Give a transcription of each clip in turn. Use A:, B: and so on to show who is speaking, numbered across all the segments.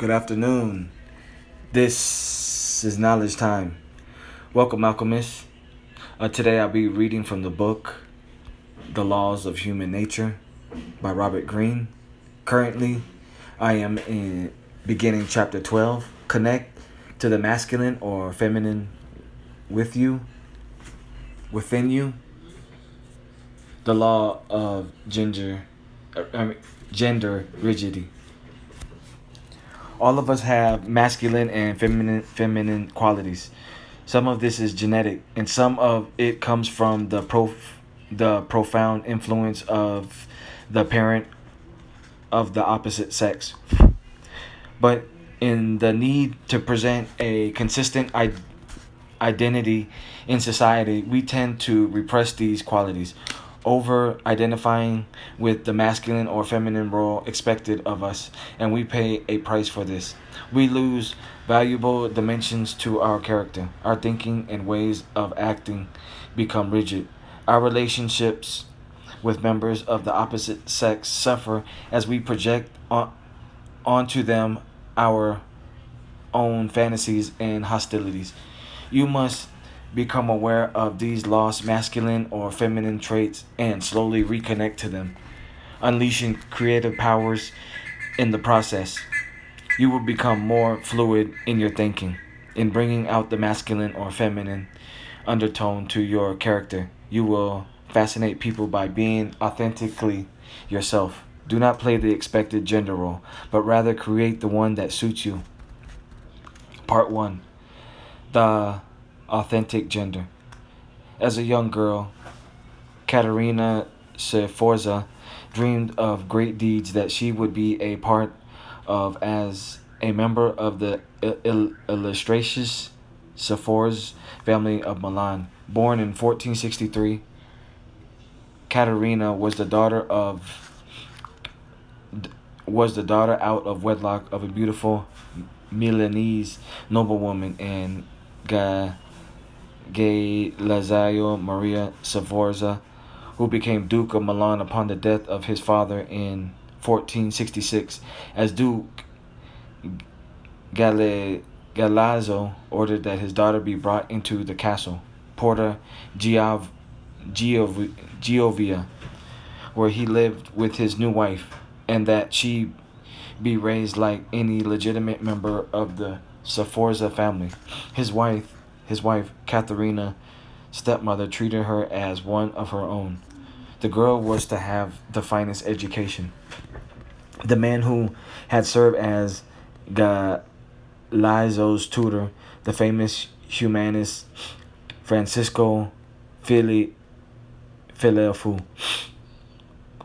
A: Good afternoon. This is Knowledge Time. Welcome, alchemists. Uh, today I'll be reading from the book The Laws of Human Nature by Robert Greene. Currently, I am in beginning chapter 12. Connect to the masculine or feminine with you, within you. The law of gender, uh, gender rigidity all of us have masculine and feminine feminine qualities. Some of this is genetic, and some of it comes from the prof the profound influence of the parent of the opposite sex. But in the need to present a consistent identity in society, we tend to repress these qualities over identifying with the masculine or feminine role expected of us, and we pay a price for this. We lose valuable dimensions to our character. Our thinking and ways of acting become rigid. Our relationships with members of the opposite sex suffer as we project on, onto them our own fantasies and hostilities. You must become aware of these lost masculine or feminine traits and slowly reconnect to them, unleashing creative powers in the process. You will become more fluid in your thinking, in bringing out the masculine or feminine undertone to your character. You will fascinate people by being authentically yourself. Do not play the expected gender role, but rather create the one that suits you. Part 1 The authentic gender. As a young girl, Caterina Sforza dreamed of great deeds that she would be a part of as a member of the illustrious Sforza family of Milan. Born in 1463, Caterina was the daughter of was the daughter out of wedlock of a beautiful Milanese noblewoman and Galeazzo Maria Sforza, who became Duke of Milan upon the death of his father in 1466. As Duke, Gale, Galeazzo ordered that his daughter be brought into the castle, Porta Giov, Giov, Giovia, where he lived with his new wife, and that she be raised like any legitimate member of the Sforza family. His wife, his wife, Katharina, stepmother, treated her as one of her own. The girl was to have the finest education. The man who had served as Galeazzo's tutor, the famous humanist Francisco Fili, Filelfo,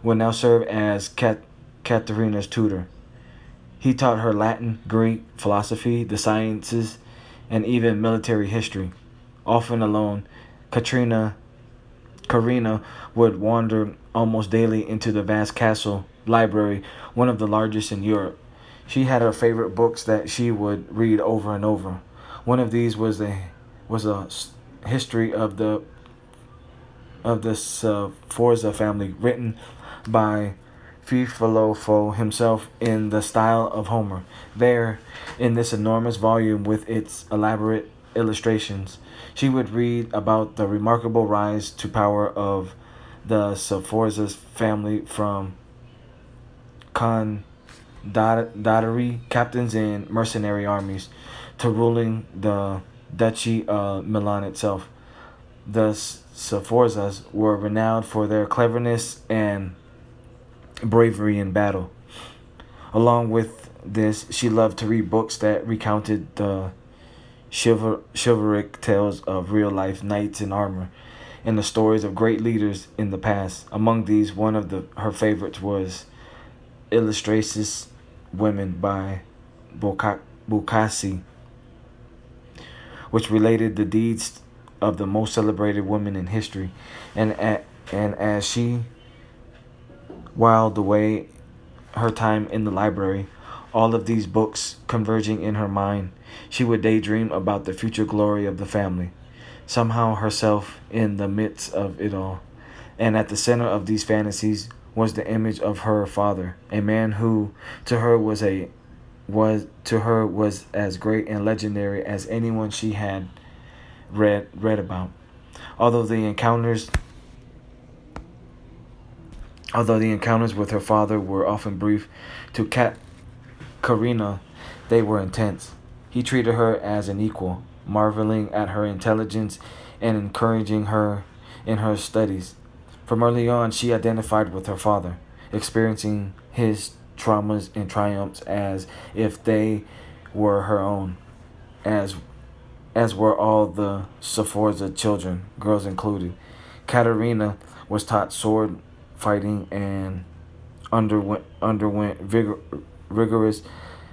A: will now serve as Kat, Katharina's tutor. He taught her Latin, Greek, philosophy, the sciences, and even military history. Often alone, Katrina Karina would wander almost daily into the vast castle library, one of the largest in Europe. She had her favorite books that she would read over and over. One of these was a was a history of the of the Sforza family, written by Filelfo himself in the style of Homer. There, in this enormous volume with its elaborate illustrations, she would read about the remarkable rise to power of the Sforza's family from condottieri captains in mercenary armies to ruling the Duchy of Milan itself. The Sforzas were renowned for their cleverness and bravery in battle. Along with this, she loved to read books that recounted the chival chivalric tales of real life knights in armor and the stories of great leaders in the past. Among these, one of the her favorites was Illustrious Women by Boccaccio, which related the deeds of the most celebrated women in history. And, and as she whiled away her time in the library, all of these books converging in her mind, she would daydream about the future glory of the family, somehow herself in the midst of it all. And at the center of these fantasies was the image of her father, a man who to her was a was to her was as great and legendary as anyone she had read read about. Although the encounters although the encounters with her father were often brief, to Kat Karina they were intense. He treated her as an equal, marveling at her intelligence and encouraging her in her studies. From early on, she identified with her father, experiencing his traumas and triumphs as if they were her own, as as were all the Sforza children, girls included. Caterina was taught sword fighting and underwent underwent vigor, rigorous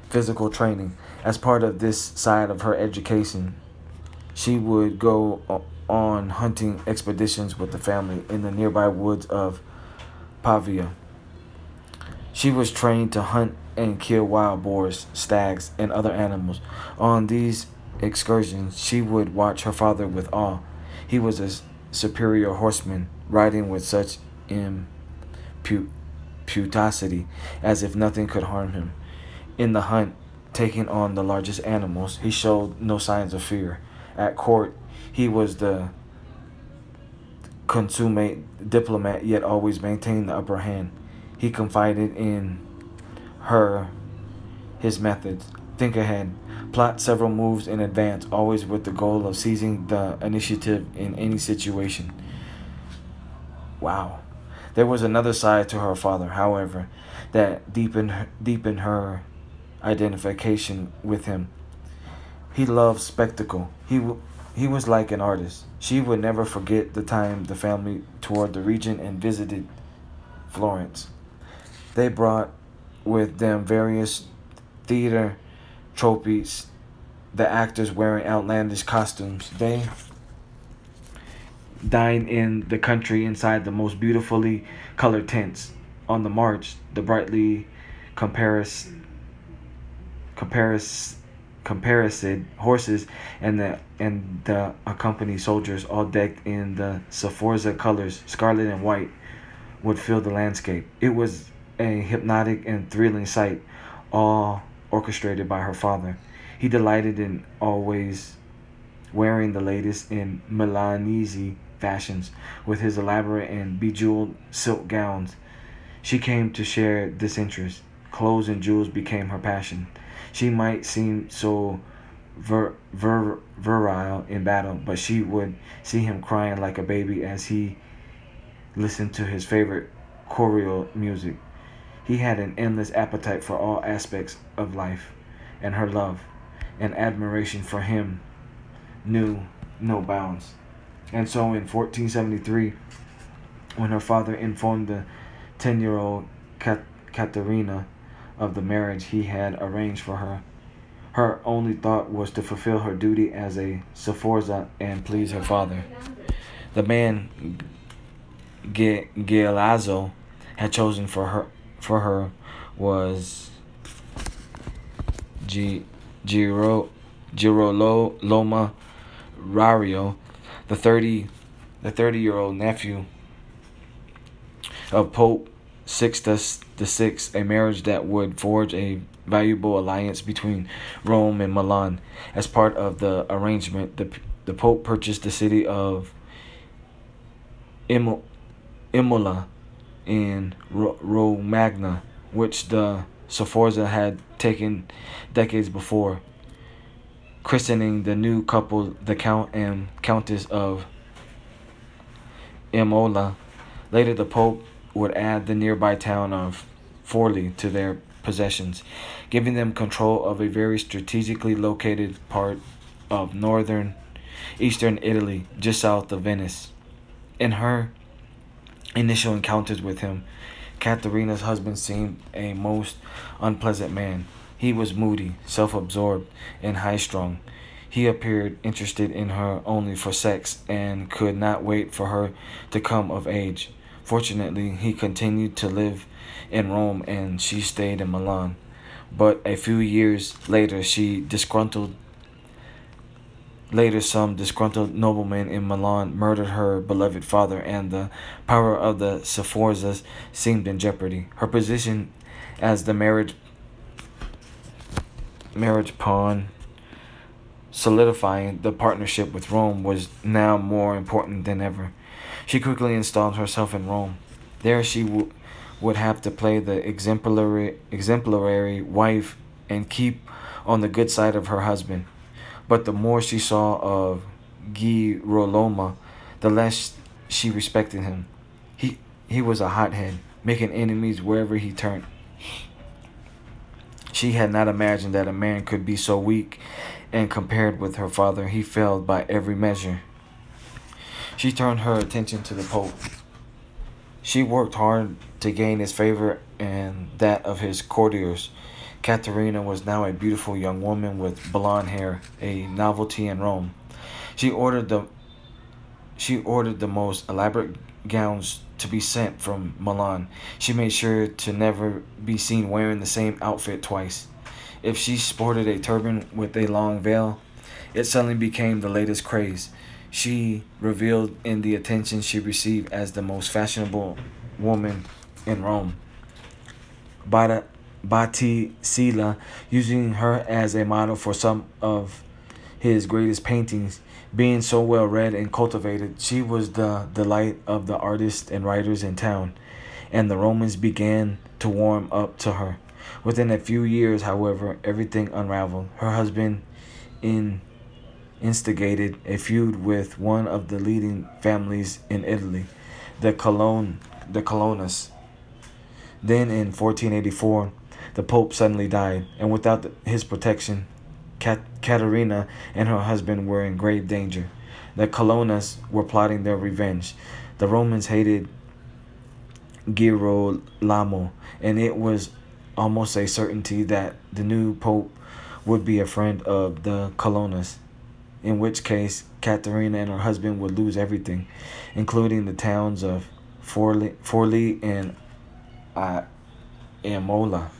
A: physical training. As part of this side of her education, she would go on hunting expeditions with the family in the nearby woods of Pavia. She was trained to hunt and kill wild boars, stags, and other animals. On these excursions, she would watch her father with awe. He was a superior horseman, riding with such impetuosity as if nothing could harm him. In the hunt, taking on the largest animals, he showed no signs of fear. At court, he was the consummate diplomat, yet always maintained the upper hand. He confided in her his methods. Think ahead. Plot several moves in advance, always with the goal of seizing the initiative in any situation. Wow. There was another side to her father, however, that deepened deepened her identification with him. He loved spectacle. He he was like an artist. She would never forget the time the family toured the region and visited Florence. They brought with them various theater trophies, the actors wearing outlandish costumes. They dined in the country inside the most beautifully colored tents. On the march, the brightly comparis, comparis, comparised horses and the and the accompanied soldiers, all decked in the Sforza colors, scarlet and white, would fill the landscape. It was a hypnotic and thrilling sight, all orchestrated by her father. He delighted in always wearing the latest in Milanese fashions with his elaborate and bejeweled silk gowns. She came to share this interest. Clothes and jewels became her passion. She might seem so ver, ver, virile in battle, but she would see him crying like a baby as he listened to his favorite choral music. He had an endless appetite for all aspects of life, and her love and admiration for him knew no bounds. And so in 1473, when her father informed the 10 year old Kat- Caterina of the marriage he had arranged for her, her only thought was to fulfill her duty as a Sforza and please her father. The man Ge- had chosen for her for her was G- Giro Riario, the thirty the thirty year old nephew of Pope Sixtus the Sixth, a marriage that would forge a valuable alliance between Rome and Milan. As part of the arrangement, the the Pope purchased the city of Imo, Imola in Romagna, which the Sforza had taken decades before, christening the new couple the Count and Countess of Imola. Later, the Pope would add the nearby town of Forli to their possessions, giving them control of a very strategically located part of northern eastern Italy, just south of Venice. In her initial encounters with him, Katharina's husband seemed a most unpleasant man. He was moody, self absorbed, and high strung. He appeared interested in her only for sex and could not wait for her to come of age. Fortunately, he continued to live in Rome and she stayed in Milan. But a few years later, she disgruntled Later, some disgruntled nobleman in Milan murdered her beloved father, and the power of the Sforzas seemed in jeopardy. Her position as the marriage marriage pawn, solidifying the partnership with Rome was now more important than ever. She quickly installed herself in Rome. There she w- would have to play the exemplary exemplary wife and keep on the good side of her husband. But the more she saw of Girolamo, the less she respected him. He he was a hothead, making enemies wherever he turned. She had not imagined that a man could be so weak, and compared with her father, he failed by every measure. She turned her attention to the Pope. She worked hard to gain his favor and that of his courtiers. Caterina was now a beautiful young woman with blonde hair, a novelty in Rome. She ordered the she ordered the most elaborate gowns to be sent from Milan. She made sure to never be seen wearing the same outfit twice. If she sported a turban with a long veil, it suddenly became the latest craze. She revealed in the attention she received as the most fashionable woman in Rome. Bada, Botticelli, using her as a model for some of his greatest paintings, being so well read and cultivated, she was the delight of the artists and writers in town, and the Romans began to warm up to her. Within a few years, however, everything unraveled. Her husband in, instigated a feud with one of the leading families in Italy, the Cologne, the Colonnas. Then in 1484, the Pope suddenly died, and without his protection, Caterina and her husband were in grave danger. The Colonnas were plotting their revenge. The Romans hated Girolamo, and it was almost a certainty that the new pope would be a friend of the Colonnas, in which case Caterina and her husband would lose everything, including the towns of Forli, Forli and uh, Imola.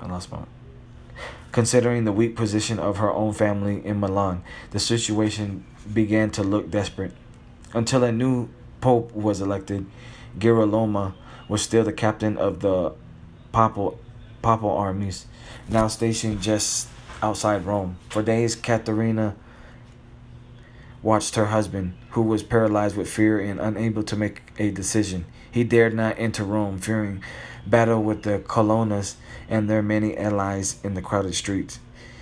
A: My. Considering the weak position of her own family in Milan, the situation began to look desperate. Until a new pope was elected, Girolamo was still the captain of the papal, papal armies, now stationed just outside Rome. For days, Caterina watched her husband, who was paralyzed with fear and unable to make a decision. He dared not enter Rome, fearing battle with the Colonnas and their many allies in the crowded streets.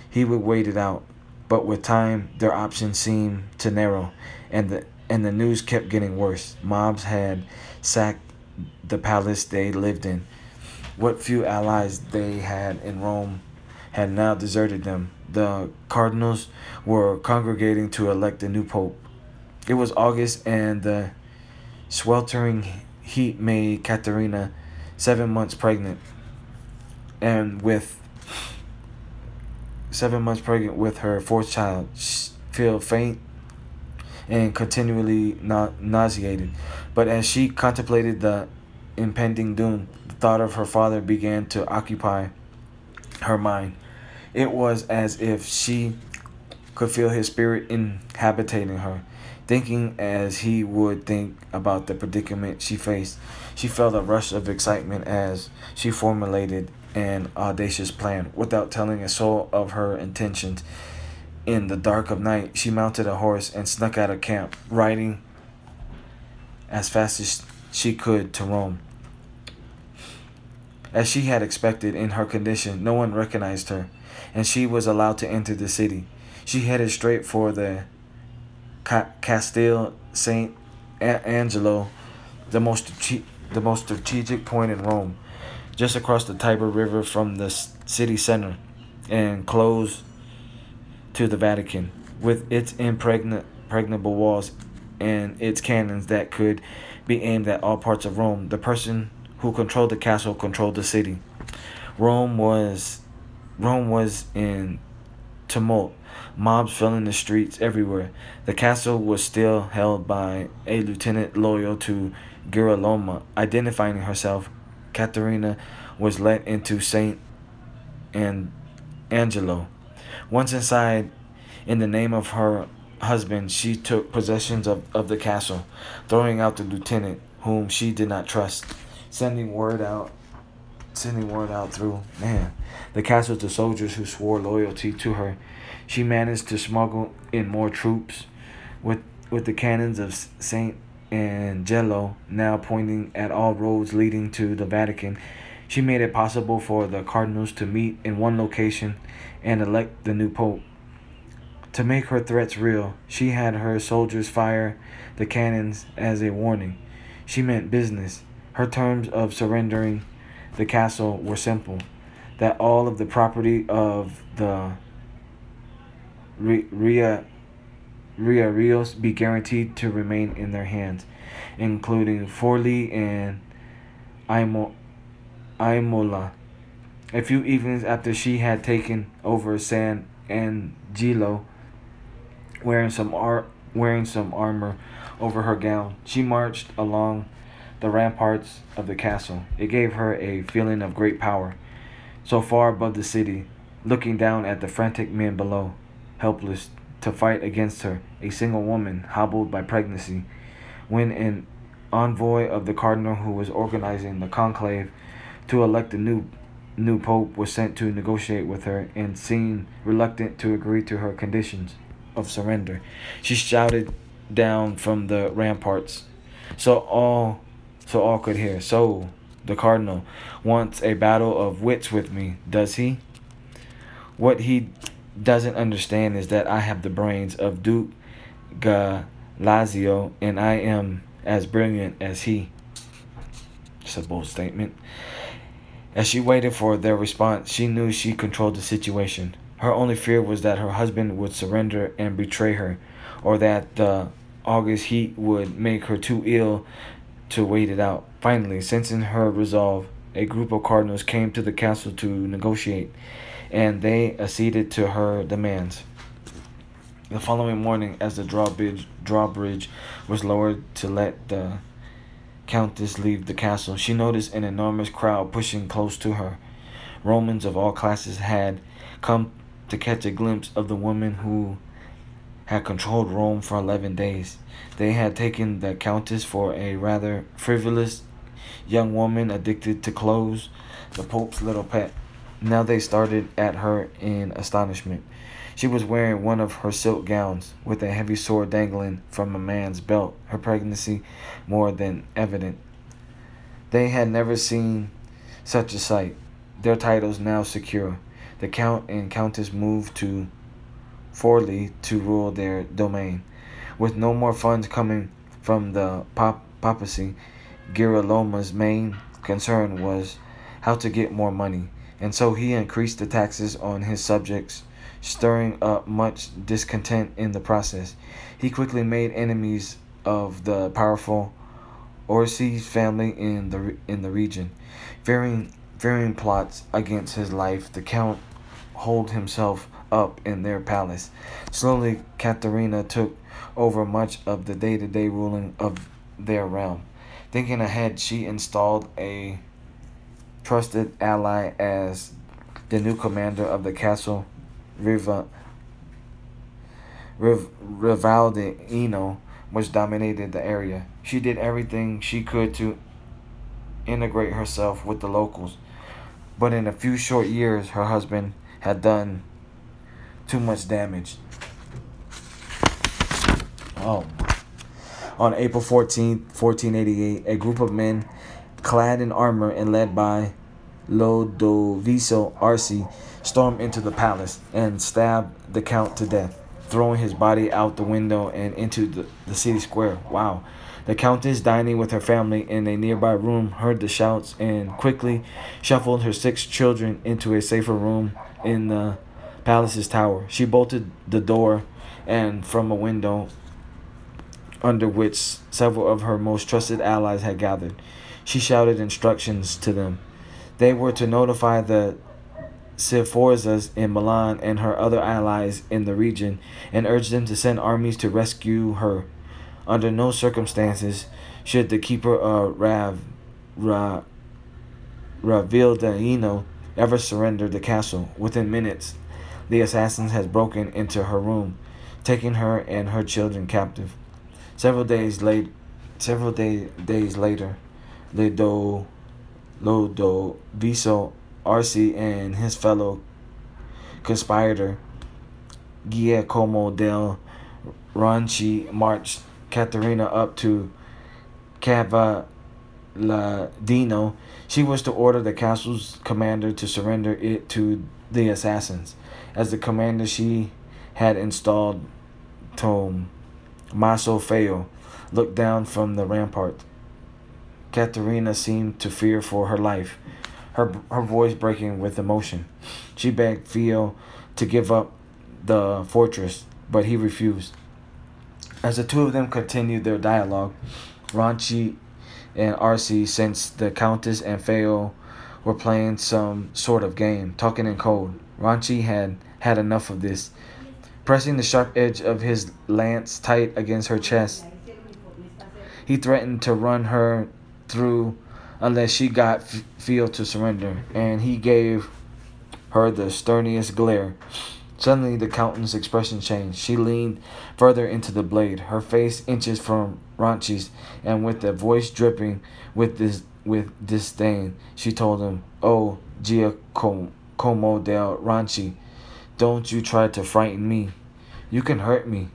A: He would wait it out, but with time their options seemed to narrow, and the and the news kept getting worse. Mobs had sacked the palace they lived in. What few allies they had in Rome had now deserted them. The cardinals were congregating to elect a new pope. It was August, and the sweltering heat made Caterina seven months pregnant. And with seven months pregnant with her fourth child, feel faint and continually na- nauseated. But as she contemplated the impending doom, the thought of her father began to occupy her mind. It was as if she could feel his spirit inhabiting her. Thinking as he would think about the predicament she faced, she felt a rush of excitement as she formulated an audacious plan. Without telling a soul of her intentions, in the dark of night, she mounted a horse and snuck out of camp, riding as fast as she could to Rome. As she had expected in her condition, no one recognized her, and she was allowed to enter the city. She headed straight for the Castel Saint Angelo, the most the most strategic point in Rome, just across the Tiber River from the city center, and close to the Vatican, with its impregnable walls and its cannons that could be aimed at all parts of Rome. The person who controlled the castle controlled the city. Rome was Rome was in tumult. Mobs filling the streets everywhere. The castle was still held by a lieutenant loyal to Girolamo. Identifying herself, Caterina was let into Saint and Angelo. Once inside, in the name of her husband, she took possession of, of the castle, throwing out the lieutenant, whom she did not trust, sending word out sending word out through man the castle to soldiers who swore loyalty to her. She managed to smuggle in more troops, with with the cannons of Saint Angelo now pointing at all roads leading to the Vatican. She made it possible for the cardinals to meet in one location and elect the new pope. To make her threats real, she had her soldiers fire the cannons as a warning. She meant business. Her terms of surrendering the castle were simple that all of the property of the Ria Ria Rios be guaranteed to remain in their hands, including Forli and Imo, Imola. A few evenings after she had taken over San Angelo, wearing some ar- wearing some armor over her gown, she marched along the ramparts of the castle. It gave her a feeling of great power. So far above the city, looking down at the frantic men below, helpless to fight against her, a single woman hobbled by pregnancy, when an envoy of the cardinal who was organizing the conclave to elect a new new pope was sent to negotiate with her and seemed reluctant to agree to her conditions of surrender. She shouted down from the ramparts so all so all could hear. So the cardinal wants a battle of wits with me, does he? What he doesn't understand is that I have the brains of Duke Galeazzo and I am as brilliant as he. It's a bold statement. As she waited for their response, she knew she controlled the situation. Her only fear was that her husband would surrender and betray her, or that the August heat would make her too ill to wait it out. Finally, sensing her resolve, a group of cardinals came to the castle to negotiate, and they acceded to her demands. The following morning, as the drawbridge, drawbridge was lowered to let the countess leave the castle, she noticed an enormous crowd pushing close to her. Romans of all classes had come to catch a glimpse of the woman who had controlled Rome for 11 days. They had taken the countess for a rather frivolous young woman addicted to clothes, the Pope's little pet. Now they started at her in astonishment. She was wearing one of her silk gowns, with a heavy sword dangling from a man's belt, her pregnancy more than evident. They had never seen such a sight. Their titles now secure, the Count and Countess moved to Forli to rule their domain. With no more funds coming from the pop- papacy, Girolamo's main concern was how to get more money, and so he increased the taxes on his subjects, stirring up much discontent in the process. He quickly made enemies of the powerful Orsi family in the in the region, fearing fearing plots against his life. The count holed himself up in their palace. Slowly, Katharina took over much of the day to day ruling of their realm. Thinking ahead, she installed a trusted ally as the new commander of the castle, Riva, Riv, Rivaldino, which dominated the area. She did everything she could to integrate herself with the locals. But in a few short years, her husband had done too much damage. Oh. On April 14, 1488, a group of men clad in armor and led by Lodovico Arce, stormed into the palace and stabbed the count to death, throwing his body out the window and into the, the city square. Wow. The countess, dining with her family in a nearby room, heard the shouts and quickly shuffled her six children into a safer room in the palace's tower. She bolted the door and from a window under which several of her most trusted allies had gathered. She shouted instructions to them. They were to notify the Sforzas in Milan and her other allies in the region and urge them to send armies to rescue her. Under no circumstances should the keeper of Rav, Ra, Ravildaino ever surrender the castle. Within minutes, the assassins had broken into her room, taking her and her children captive. Several days late, several day, days later, Lido, Lodo, Viso, Arce and his fellow conspirator Giacomo del Ronchi marched Caterina up to Cavaladino. She was to order the castle's commander to surrender it to the assassins. As the commander, she had installed Tommaso Feo looked down from the rampart. Caterina seemed to fear for her life, her, her voice breaking with emotion. She begged Feo to give up the fortress, but he refused. As the two of them continued their dialogue, Ronchi and Arce sensed the Countess and Feo were playing some sort of game, talking in code. Ronchi had had enough of this. Pressing the sharp edge of his lance tight against her chest, he threatened to run her through unless she got Feo to surrender, and he gave her the sternest glare. Suddenly, the Countess's expression changed. She leaned further into the blade, her face inches from Ronchi's, and with a voice dripping with this with disdain, she told him, "Oh, Giacomo del Ronchi, don't you try to frighten me. You can hurt me,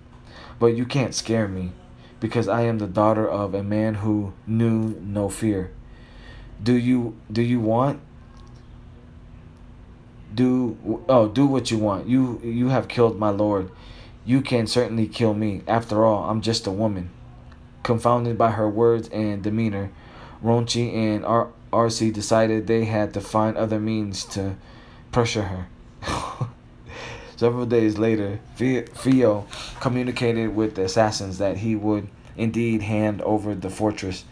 A: but you can't scare me, because I am the daughter of a man who knew no fear. Do you do you want do oh do what you want. You you have killed my lord. You can certainly kill me. After all, I'm just a woman. Confounded by her words and demeanor, Ronchi and Ar- Arce decided they had to find other means to pressure her. Several days later, Feo communicated with the assassins that he would indeed hand over the fortress,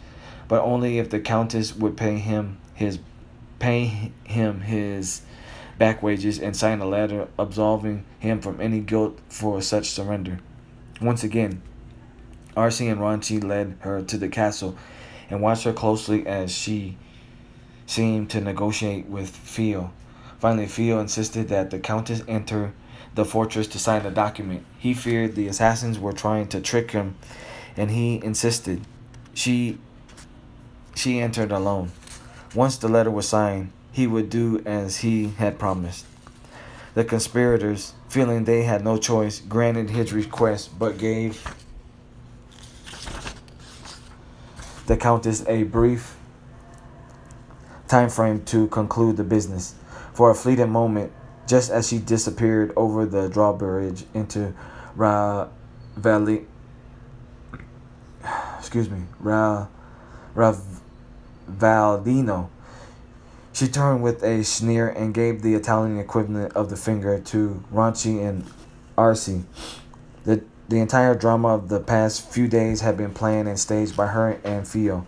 A: but only if the countess would pay him his pay him his back wages and sign a letter absolving him from any guilt for such surrender. Once again, Arce and Ronchi led her to the castle and watched her closely as she seemed to negotiate with Feo. Finally, Feo insisted that the Countess enter the fortress to sign the document. He feared the assassins were trying to trick him, and he insisted. She she entered alone. Once the letter was signed, he would do as he had promised. The conspirators, feeling they had no choice, granted his request but gave the Countess a brief time frame to conclude the business. For a fleeting moment, just as she disappeared over the drawbridge into Ra Valley, excuse me, Ra Ravaldino she turned with a sneer and gave the Italian equivalent of the finger to Ronchi and Arce. The, the entire drama of the past few days had been planned and staged by her and Feo,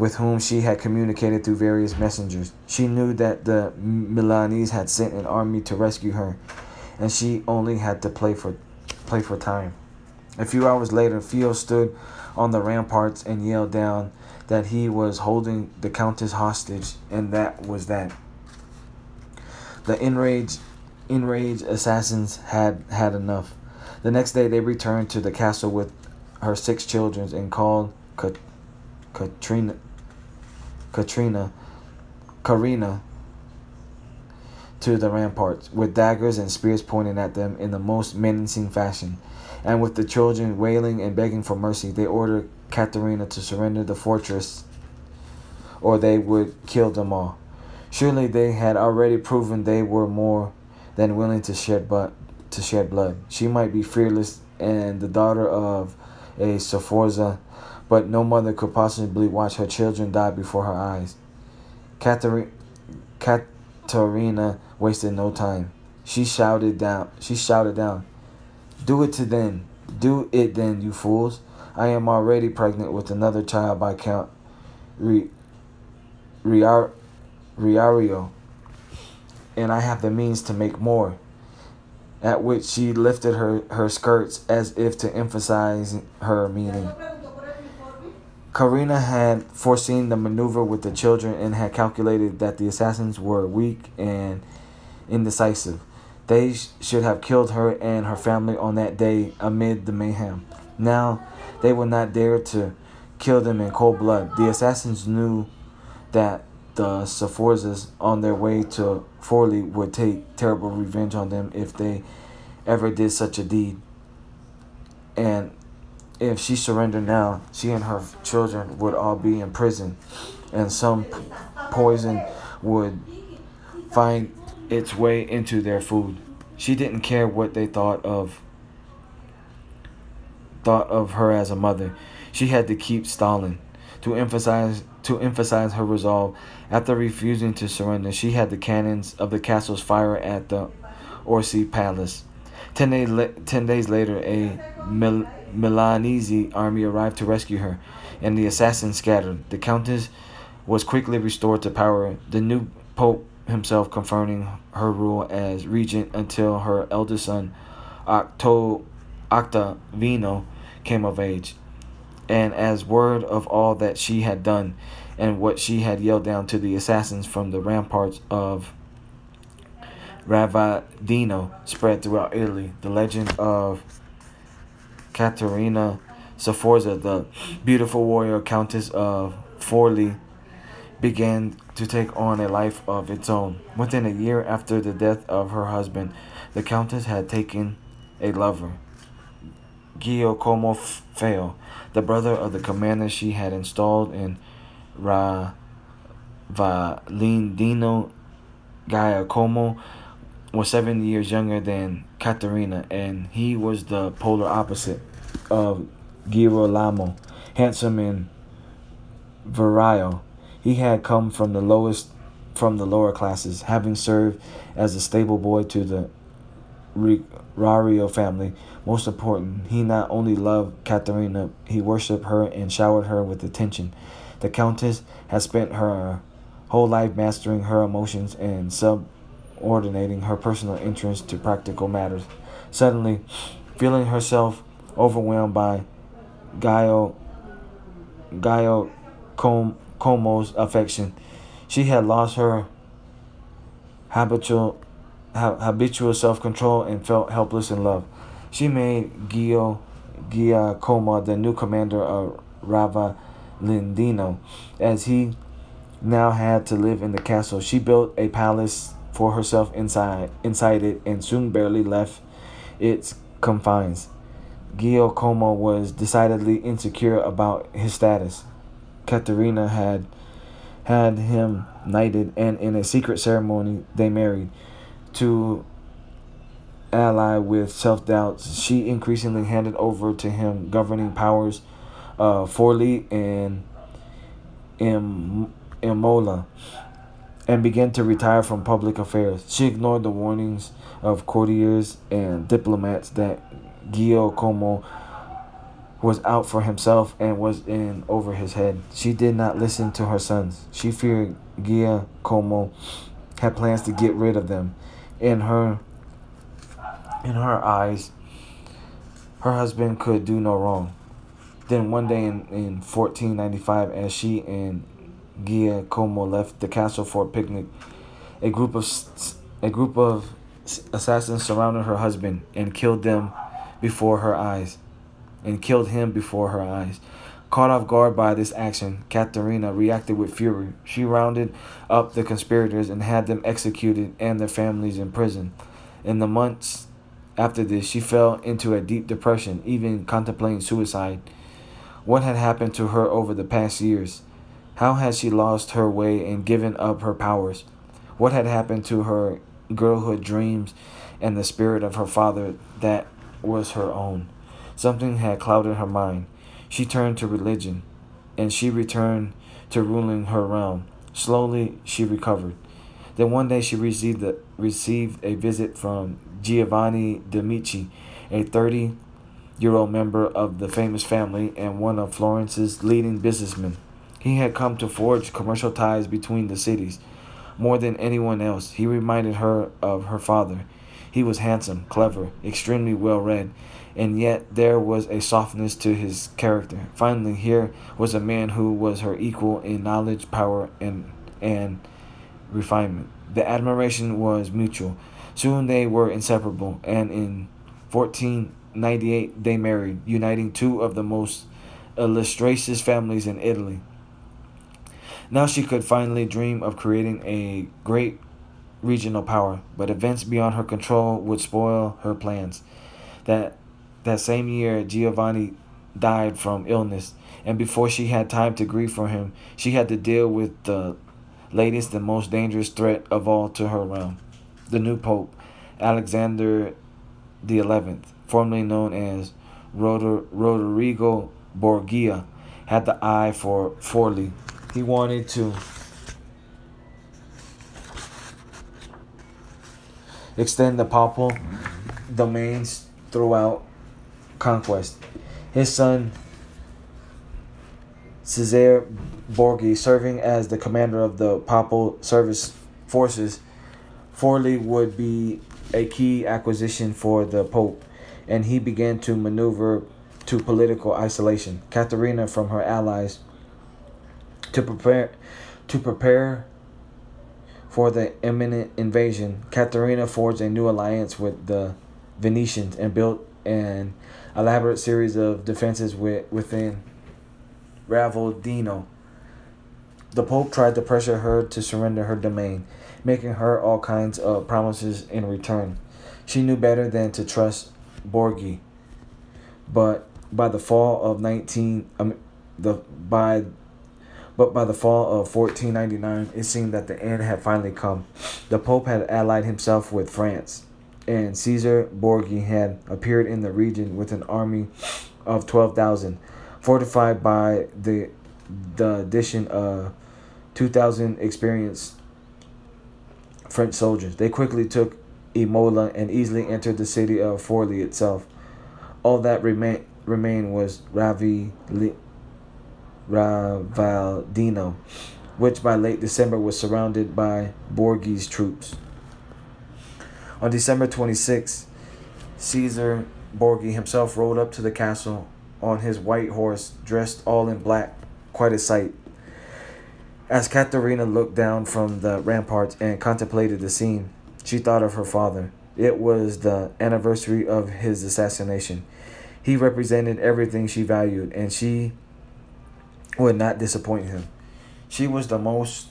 A: with whom she had communicated through various messengers. She knew that the Milanese had sent an army to rescue her, and she only had to play for, play for time. A few hours later, Feo stood on the ramparts and yelled down that he was holding the countess hostage, and that was that. The enraged, enraged assassins had had enough. The next day, they returned to the castle with her six children and called Katrina, Katrina, Karina to the ramparts with daggers and spears pointing at them in the most menacing fashion. And with the children wailing and begging for mercy, they ordered Caterina to surrender the fortress or they would kill them all. Surely they had already proven they were more than willing to shed but to shed blood. She might be fearless and the daughter of a Sforza, but no mother could possibly watch her children die before her eyes. Caterina wasted no time. She shouted down. She shouted down, "Do it to them! Do it then, you fools! I am already pregnant with another child by Count Riario, and I have the means to make more. At which she lifted her, her skirts as if to emphasize her meaning. Karina had foreseen the maneuver with the children and had calculated that the assassins were weak and indecisive. They sh should have killed her and her family on that day amid the mayhem. Now, they would not dare to kill them in cold blood. The assassins knew that the Sforzas on their way to Forli would take terrible revenge on them if they ever did such a deed. And if she surrendered now, she and her children would all be in prison, and some poison would find its way into their food. She didn't care what they thought of thought of her as a mother. She had to keep stalling To emphasize to emphasize her resolve, after refusing to surrender, she had the cannons of the castles fire at the Orsi palace. Ten, day, ten days later, a Mil- Milanese army arrived to rescue her, and the assassins scattered. The countess was quickly restored to power, the new pope himself confirming her rule as regent until her eldest son, Octo- Octavino, came of age. And as word of all that she had done and what she had yelled down to the assassins from the ramparts of Ravadino spread throughout Italy, the legend of Caterina Sforza, the beautiful warrior countess of Forli, began to take on a life of its own. Within a year after the death of her husband, the countess had taken a lover, Giacomo Feo, the brother of the commander she had installed in Ravandino. Giacomo was seven years younger than Caterina, and he was the polar opposite of Girolamo, handsome and virile. He had come from the lowest from the lower classes, having served as a stable boy to the Riario family. Most important, he not only loved Caterina, he worshipped her and showered her with attention. The Countess had spent her whole life mastering her emotions and subordinating her personal interests to practical matters. Suddenly, feeling herself overwhelmed by Gaio, Gaio Com, Como's affection, she had lost her habitual habitual self-control and felt helpless in love. She made Gio Giacomo the new commander of Rava Lindino, as he now had to live in the castle. She built a palace for herself inside inside it and soon barely left its confines. Giacomo was decidedly insecure about his status. Caterina had had him knighted and in a secret ceremony they married. To ally with self-doubts, she increasingly handed over to him governing powers uh, Forli and Im- and began to retire from public affairs. She ignored the warnings of courtiers and diplomats that Giacomo was out for himself and was in over his head. She did not listen to her sons. She feared Giacomo had plans to get rid of them. In her in her eyes, her husband could do no wrong. Then one day in, in 1495, as she and Giacomo left the castle for a picnic, a group of a group of assassins surrounded her husband and killed them before her eyes, and killed him before her eyes. Caught off guard by this action, Caterina reacted with fury. She rounded up the conspirators and had them executed and their families imprisoned. In the months after this, she fell into a deep depression, even contemplating suicide. What had happened to her over the past years? How had she lost her way and given up her powers? What had happened to her girlhood dreams and the spirit of her father that was her own? Something had clouded her mind. She turned to religion, and she returned to ruling her realm. Slowly, she recovered. Then one day she received, the, received a visit from Giovanni de Medici, a 30 year old member of the famous family and one of Florence's leading businessmen. He had come to forge commercial ties between the cities. More than anyone else, he reminded her of her father. He was handsome, clever, extremely well read, and yet there was a softness to his character. Finally, here was a man who was her equal in knowledge, power, and, and refinement. The admiration was mutual. Soon they were inseparable, and in 1498 they married, uniting two of the most illustrious families in Italy. Now she could finally dream of creating a great regional power, but events beyond her control would spoil her plans. That that same year, Giovanni died from illness, and before she had time to grieve for him, she had to deal with the latest and most dangerous threat of all to her realm, the new pope, Alexander the Eleventh, formerly known as Rodrigo Borgia, had the eye for Forli. He wanted to extend the papal domains throughout conquest. His son, Cesare Borgia, serving as the commander of the papal service forces, Forli would be a key acquisition for the Pope, and he began to maneuver to political isolation. Caterina from her allies to prepare to prepare for the imminent invasion. Caterina forged a new alliance with the Venetians and built an elaborate series of defenses with, within Ravaldino. The Pope tried to pressure her to surrender her domain, making her all kinds of promises in return. She knew better than to trust Borgia, but by the fall of 19 um, the by but by the fall of 1499 it seemed that the end had finally come. The Pope had allied himself with France, and Caesar Borgia had appeared in the region with an army of 12,000, fortified by the the addition of 2,000 experienced French soldiers. They quickly took Imola and easily entered the city of Forli itself. All that remained was Ravi Ravaldino, which by late December was surrounded by Borgia's troops. On December 26, Caesar Borgia himself rode up to the castle on his white horse, dressed all in black, quite a sight. As Caterina looked down from the ramparts and contemplated the scene, she thought of her father. It was the anniversary of his assassination. He represented everything she valued, and she would not disappoint him. She was the most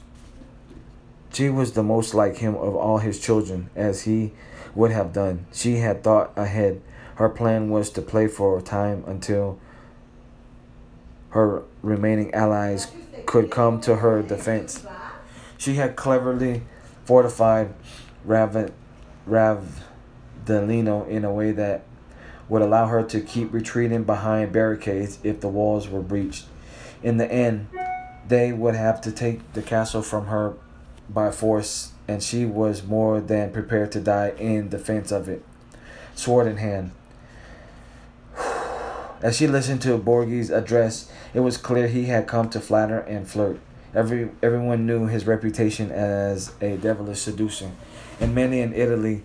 A: she was the most like him of all his children, as he would have done. She had thought ahead. Her plan was to play for a time until her remaining allies could come to her defense. She had cleverly fortified Rav Ravaldino in a way that would allow her to keep retreating behind barricades if the walls were breached. In the end, they would have to take the castle from her by force, and she was more than prepared to die in defense of it, sword in hand. As she listened to Borgia's address, it was clear he had come to flatter and flirt. Every everyone knew his reputation as a devilish seducer, and many in Italy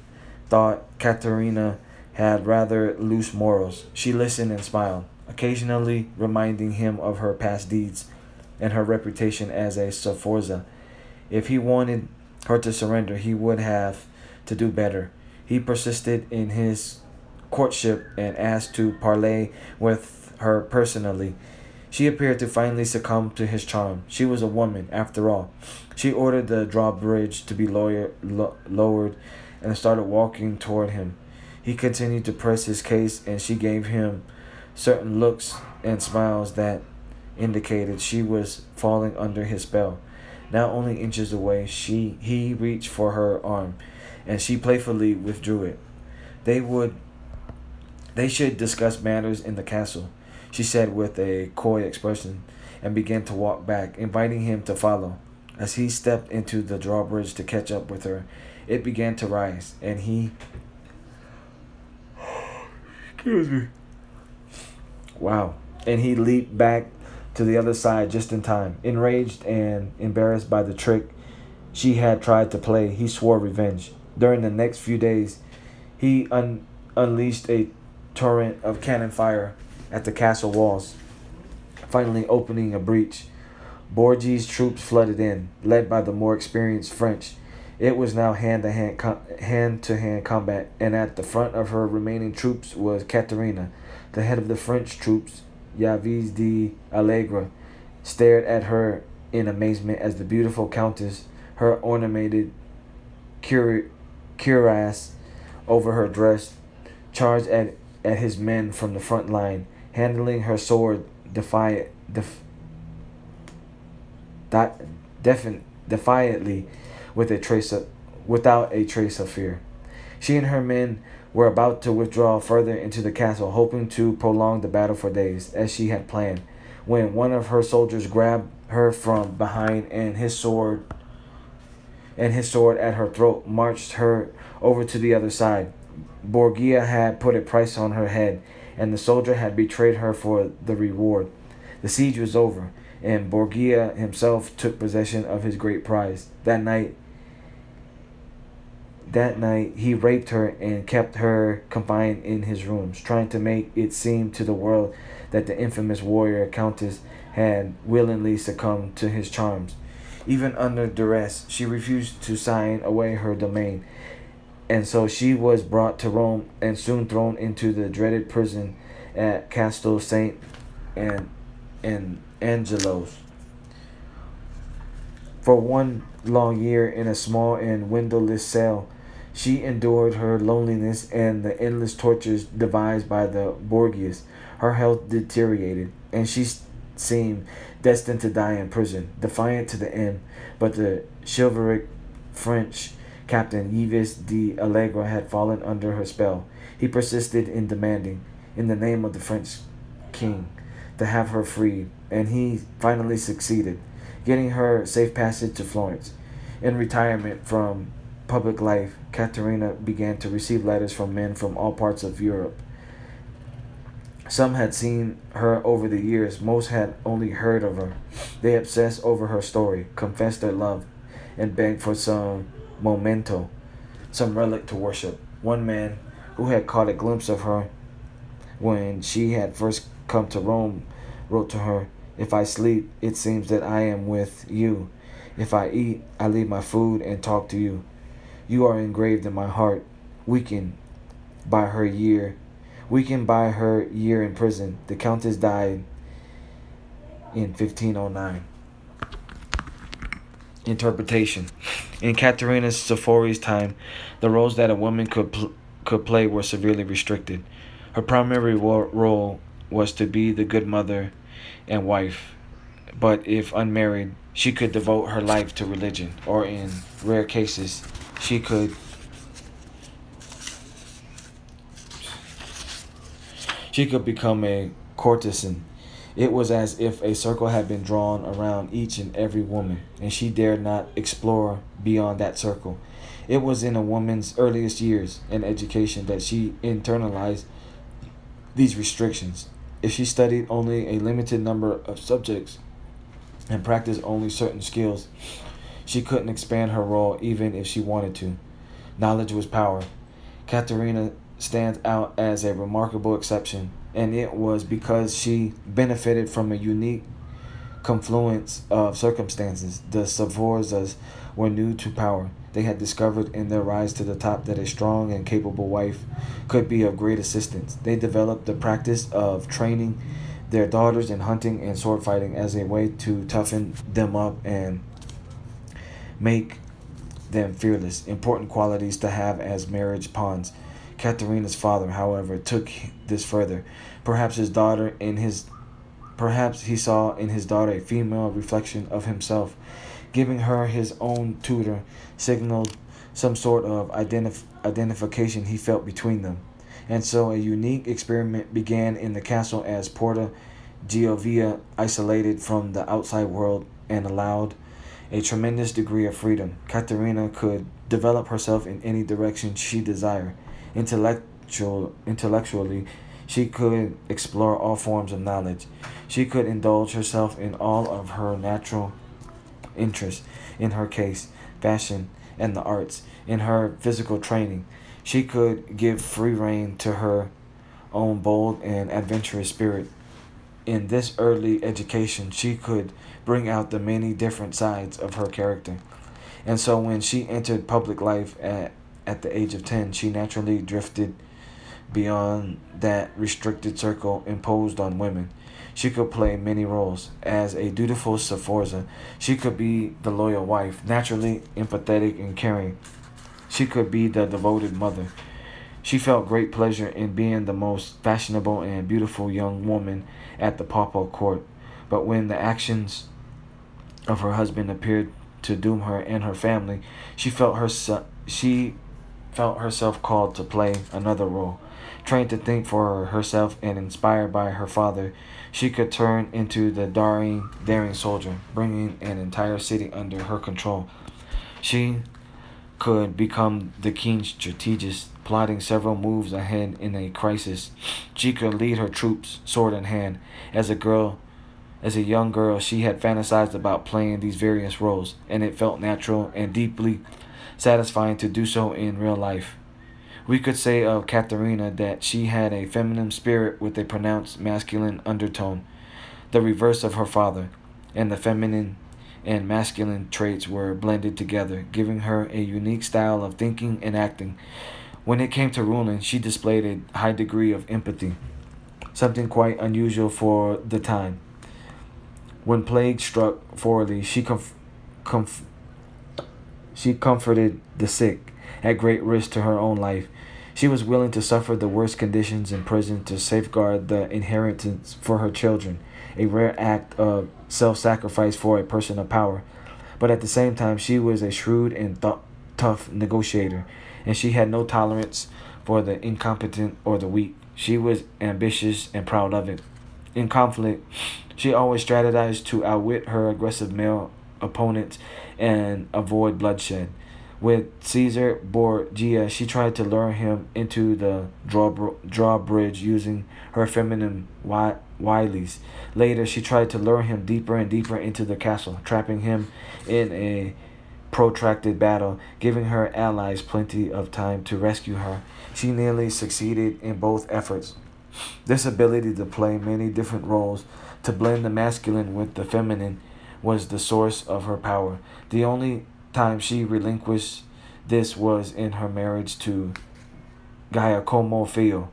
A: thought Caterina had rather loose morals. She listened and smiled occasionally reminding him of her past deeds and her reputation as a Sforza. If he wanted her to surrender, he would have to do better. He persisted in his courtship and asked to parley with her personally. She appeared to finally succumb to his charm. She was a woman, after all. She ordered the drawbridge to be lower, lo- lowered and started walking toward him. He continued to press his case, and she gave him certain looks and smiles that indicated she was falling under his spell. Now only inches away, she he reached for her arm, and she playfully withdrew it. They would they should discuss matters in the castle, she said with a coy expression, and began to walk back, inviting him to follow. As he stepped into the drawbridge to catch up with her, it began to rise, and he excuse me Wow. And he leaped back to the other side just in time. Enraged and embarrassed by the trick she had tried to play, he swore revenge. During the next few days, he un- unleashed a torrent of cannon fire at the castle walls, finally opening a breach. Borgia's troops flooded in, led by the more experienced French. It was now hand to hand hand to hand combat, and at the front of her remaining troops was Caterina, the head of the French troops, Yves de Allegra, stared at her in amazement as the beautiful countess, her ornamented cuirass over her dress, charged at, at his men from the front line, handling her sword defiant, def, defiantly with a trace of, without a trace of fear. She and her men were about to withdraw further into the castle, hoping to prolong the battle for days, as she had planned, when one of her soldiers grabbed her from behind and his sword and his sword at her throat marched her over to the other side. Borgia had put a price on her head, and the soldier had betrayed her for the reward. The siege was over, and Borgia himself took possession of his great prize. That night, that night, he raped her and kept her confined in his rooms, trying to make it seem to the world that the infamous warrior countess had willingly succumbed to his charms. Even under duress, she refused to sign away her domain, and so she was brought to Rome and soon thrown into the dreaded prison at Castel Saint and and Angelos. For one long year in a small and windowless cell, she endured her loneliness and the endless tortures devised by the Borgias. Her health deteriorated, and she seemed destined to die in prison, defiant to the end. But the chivalric French captain Yves de Allegra had fallen under her spell. He persisted in demanding, in the name of the French king, to have her freed, and he finally succeeded, getting her safe passage to Florence. In retirement from public life, Caterina began to receive letters from men from all parts of Europe. Some had seen her over the years, most had only heard of her. They obsessed over her story, confessed their love, and begged for some memento, some relic to worship. One man, who had caught a glimpse of her when she had first come to Rome, wrote to her, If I sleep, it seems that I am with you. If I eat, I leave my food and talk to you. You are engraved in my heart, weakened by her year, weakened by her year in prison. The countess died in 1509. Interpretation. In Caterina Sforza's time, the roles that a woman could pl- could play were severely restricted. Her primary role was to be the good mother and wife, but if unmarried, she could devote her life to religion, or in rare cases, she could she could become a courtesan. It was as if a circle had been drawn around each and every woman, and she dared not explore beyond that circle. It was in a woman's earliest years and education that she internalized these restrictions. If she studied only a limited number of subjects and practiced only certain skills, she couldn't expand her role even if she wanted to. Knowledge was power. Caterina stands out as a remarkable exception, and it was because she benefited from a unique confluence of circumstances. The Sforzas were new to power. They had discovered in their rise to the top that a strong and capable wife could be of great assistance. They developed the practice of training their daughters in hunting and sword fighting as a way to toughen them up and make them fearless, important qualities to have as marriage pawns. Caterina's father, however, took this further. Perhaps his daughter in his perhaps he saw in his daughter a female reflection of himself. Giving her his own tutor signaled some sort of identif- identification he felt between them. And so a unique experiment began in the castle as Porta Giovia isolated from the outside world and allowed a tremendous degree of freedom. Caterina could develop herself in any direction she desired. Intellectual, intellectually, she could explore all forms of knowledge. She could indulge herself in all of her natural interests. In her case, fashion and the arts. In her physical training, she could give free rein to her own bold and adventurous spirit. In this early education, she could bring out the many different sides of her character. And so when she entered public life at, at the age of 10, she naturally drifted beyond that restricted circle imposed on women. She could play many roles. As a dutiful Sforza, she could be the loyal wife, naturally empathetic and caring. She could be the devoted mother. She felt great pleasure in being the most fashionable and beautiful young woman at the papal court. But when the actions of her husband appeared to doom her and her family, she felt her she felt herself called to play another role. Trained to think for herself and inspired by her father, she could turn into the daring, daring soldier, bringing an entire city under her control. She could become the keen strategist, plotting several moves ahead in a crisis. She could lead her troops, sword in hand. As a girl, as a young girl, she had fantasized about playing these various roles, and it felt natural and deeply satisfying to do so in real life. We could say of Caterina that she had a feminine spirit with a pronounced masculine undertone, the reverse of her father, and the feminine and masculine traits were blended together, giving her a unique style of thinking and acting. When it came to ruling, she displayed a high degree of empathy, something quite unusual for the time. When plague struck Forli, she comf- comf- she comforted the sick at great risk to her own life. She was willing to suffer the worst conditions in prison to safeguard the inheritance for her children, a rare act of self sacrifice for a person of power. But at the same time, she was a shrewd and th- tough negotiator, and she had no tolerance for the incompetent or the weak. She was ambitious and proud of it. In conflict, she always strategized to outwit her aggressive male opponents and avoid bloodshed. With Caesar Borgia, she tried to lure him into the draw, drawbridge using her feminine wilies. Later, she tried to lure him deeper and deeper into the castle, trapping him in a protracted battle, giving her allies plenty of time to rescue her. She nearly succeeded in both efforts. This ability to play many different roles, to blend the masculine with the feminine, was the source of her power. The only time she relinquished this was in her marriage to Giacomo Feo.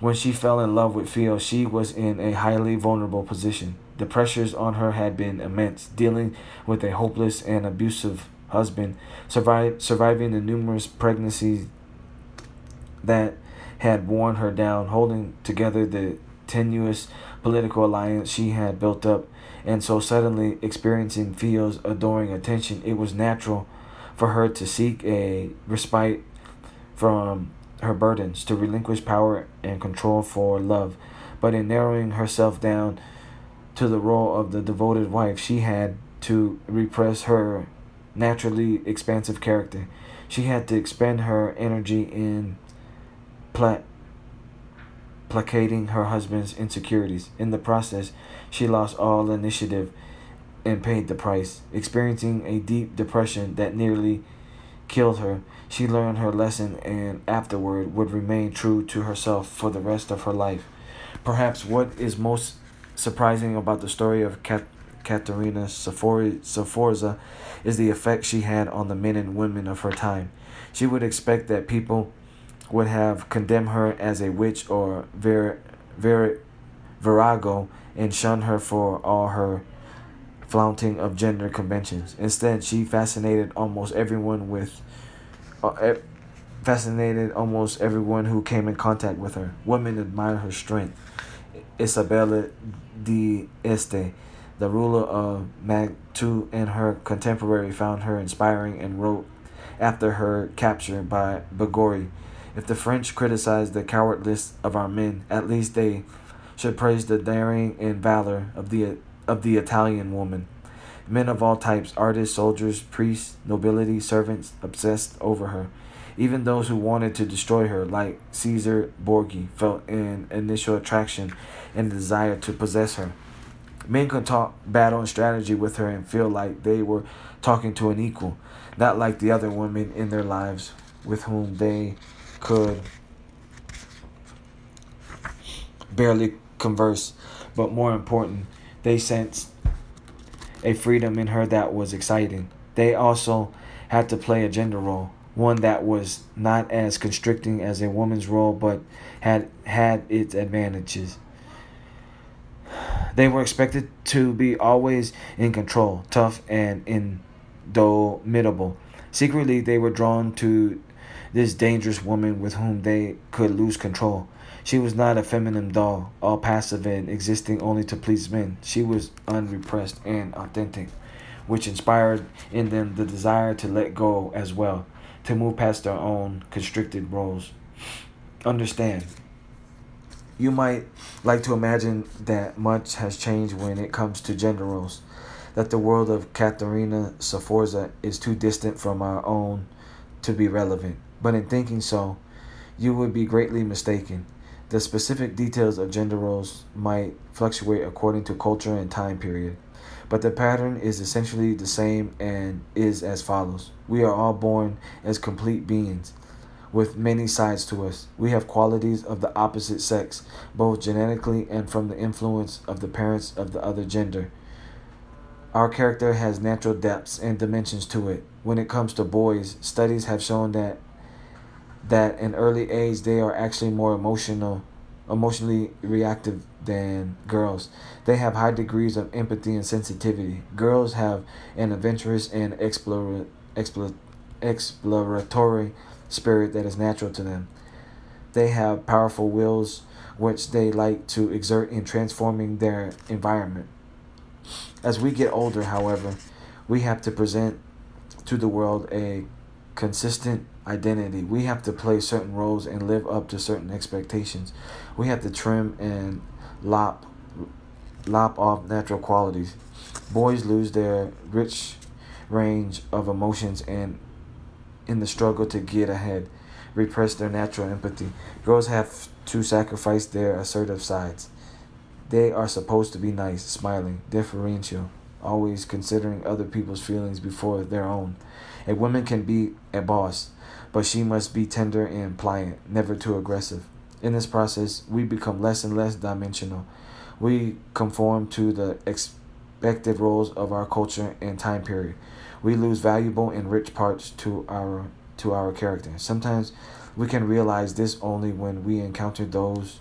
A: When she fell in love with Feo, she was in a highly vulnerable position. The pressures on her had been immense, dealing with a hopeless and abusive husband, survive, surviving the numerous pregnancies that had worn her down, holding together the tenuous political alliance she had built up, and so suddenly experiencing Feo's adoring attention, it was natural for her to seek a respite from her burdens, to relinquish power and control for love. But in narrowing herself down to the role of the devoted wife, she had to repress her naturally expansive character. She had to expend her energy in pla- placating her husband's insecurities. In the process, she lost all initiative and paid the price, experiencing a deep depression that nearly killed her. She learned her lesson and afterward would remain true to herself for the rest of her life. Perhaps what is most surprising about the story of Kat- Caterina Sforza is the effect she had on the men and women of her time. She would expect that people would have condemned her as a witch or ver, ver, virago and shunned her for all her flaunting of gender conventions. Instead, she fascinated almost everyone with uh, fascinated almost everyone who came in contact with her. Women admired her strength. Isabella di Este, the ruler of Mantua and her contemporary, found her inspiring and wrote after her capture by Bagori. If the French criticize the cowardliness of our men, at least they should praise the daring and valor of the of the Italian woman. Men of all types, artists, soldiers, priests, nobility, servants, obsessed over her. Even those who wanted to destroy her, like Caesar Borgia, felt an initial attraction and desire to possess her. Men could talk battle and strategy with her and feel like they were talking to an equal, not like the other women in their lives with whom they could barely converse, but more important, they sensed a freedom in her that was exciting. They also had to play a gender role, one that was not as constricting as a woman's role, but had had its advantages. They were expected to be always in control, tough, and indomitable. Secretly, they were drawn to this dangerous woman with whom they could lose control. She was not a feminine doll, all passive and existing only to please men. She was unrepressed and authentic, which inspired in them the desire to let go as well, to move past their own constricted roles. Understand, you might like to imagine that much has changed when it comes to gender roles that the world of Caterina Sforza is too distant from our own to be relevant. But in thinking so, you would be greatly mistaken. The specific details of gender roles might fluctuate according to culture and time period, but the pattern is essentially the same and is as follows. We are all born as complete beings with many sides to us. We have qualities of the opposite sex, both genetically and from the influence of the parents of the other gender. Our character has natural depths and dimensions to it. When it comes to boys, studies have shown that that in early age they are actually more emotional emotionally reactive than girls. They have high degrees of empathy and sensitivity. Girls have an adventurous and explore, explore, exploratory spirit that is natural to them. They have powerful wills which they like to exert in transforming their environment. As we get older, however, we have to present to the world a consistent identity. We have to play certain roles and live up to certain expectations. We have to trim and lop lop off natural qualities. Boys lose their rich range of emotions and in the struggle to get ahead, repress their natural empathy. Girls have to sacrifice their assertive sides. They are supposed to be nice, smiling, differential, always considering other people's feelings before their own. A woman can be a boss, but she must be tender and pliant, never too aggressive. In this process, we become less and less dimensional. We conform to the expected roles of our culture and time period. We lose valuable and rich parts to our to our character. Sometimes we can realize this only when we encounter those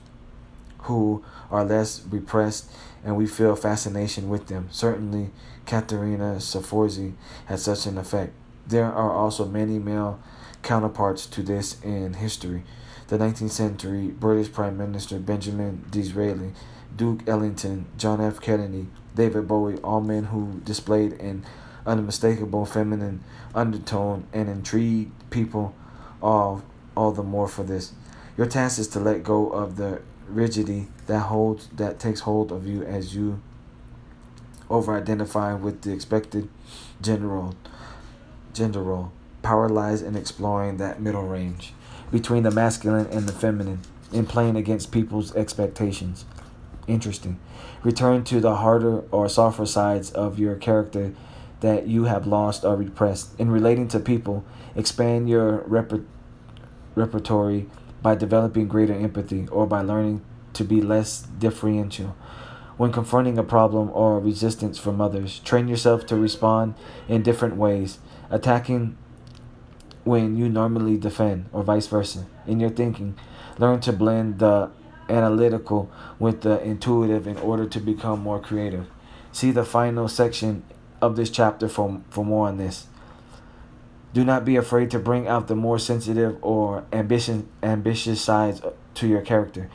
A: who are less repressed and we feel fascination with them. Certainly, Caterina Sforza had such an effect. There are also many male counterparts to this in history. The 19th century British Prime Minister Benjamin Disraeli, Duke Ellington, John F. Kennedy, David Bowie, all men who displayed an unmistakable feminine undertone and intrigued people all, all the more for this. Your task is to let go of the rigidity that holds that takes hold of you as you over identify with the expected general gender role. Power lies in exploring that middle range between the masculine and the feminine in playing against people's expectations. Interesting. Return to the harder or softer sides of your character that you have lost or repressed. In relating to people, expand your reper- repertory by developing greater empathy or by learning to be less differential. When confronting a problem or resistance from others, train yourself to respond in different ways, attacking when you normally defend, or vice versa. In your thinking, learn to blend the analytical with the intuitive in order to become more creative. See the final section of this chapter for, for more on this. Do not be afraid to bring out the more sensitive or ambition, ambitious sides to your character.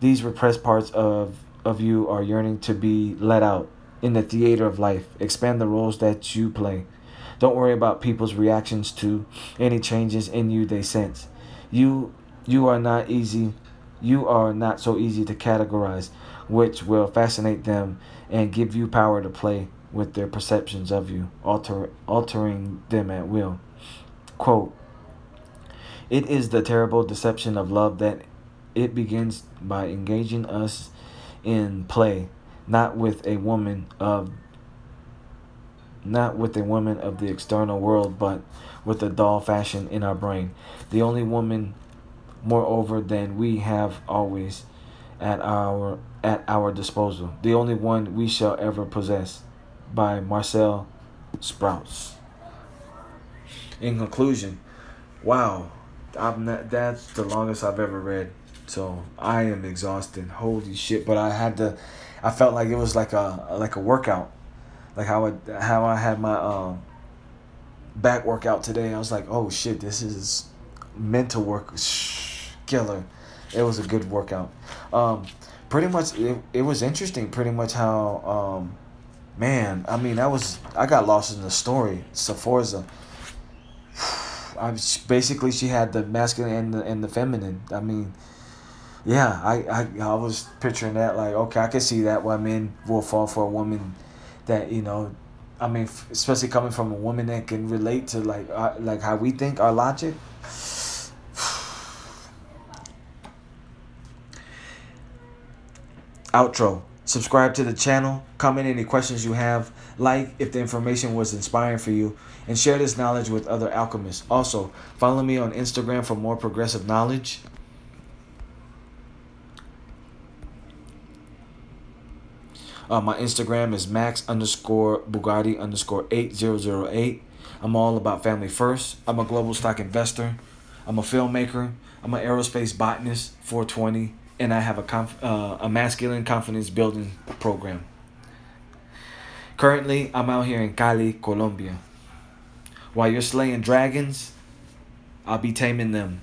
A: These repressed parts of, of you are yearning to be let out in the theater of life. Expand the roles that you play. Don't worry about people's reactions to any changes in you they sense. You you are not easy you are not so easy to categorize, which will fascinate them and give you power to play with their perceptions of you, alter, altering them at will. Quote, It is the terrible deception of love that it begins by engaging us in play, not with a woman of not with a woman of the external world, but with a doll fashion in our brain. The only woman moreover than we have always at our at our disposal. The only one we shall ever possess by Marcel Proust. In conclusion, wow, I'm not, that's the longest I've ever read. So I am exhausted. Holy shit! But I had to I felt like it was like a like a workout, like how I how I had my um, back workout today. I was like, oh shit, this is mental work killer. It was a good workout. Um, pretty much, it, it was interesting. Pretty much how, um, man. I mean, that was I got lost in the story. Sephora's I basically she had the masculine and the and the feminine. I mean, yeah, I, I I was picturing that like okay, I can see that why men will fall for a woman that you know, I mean, especially coming from a woman that can relate to like uh, like how we think our logic. Outro. Subscribe to the channel, comment any questions you have, like if the information was inspiring for you, and share this knowledge with other alchemists. Also, follow me on Instagram for more progressive knowledge. Uh, my Instagram is max underscore Bugatti underscore 8008. I'm all about family first. I'm a global stock investor. I'm a filmmaker. I'm an aerospace botanist, 420 and I have a conf- uh, a masculine confidence building program. Currently, I'm out here in Cali, Colombia. While you're slaying dragons, I'll be taming them.